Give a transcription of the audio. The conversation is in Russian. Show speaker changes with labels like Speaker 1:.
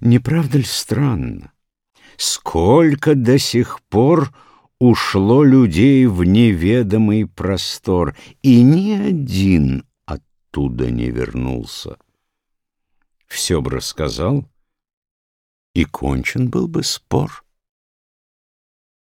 Speaker 1: Не правда ли странно? Сколько до сих пор ушло людей в неведомый простор, и ни один оттуда не вернулся. Все бы рассказал, и кончен был бы спор.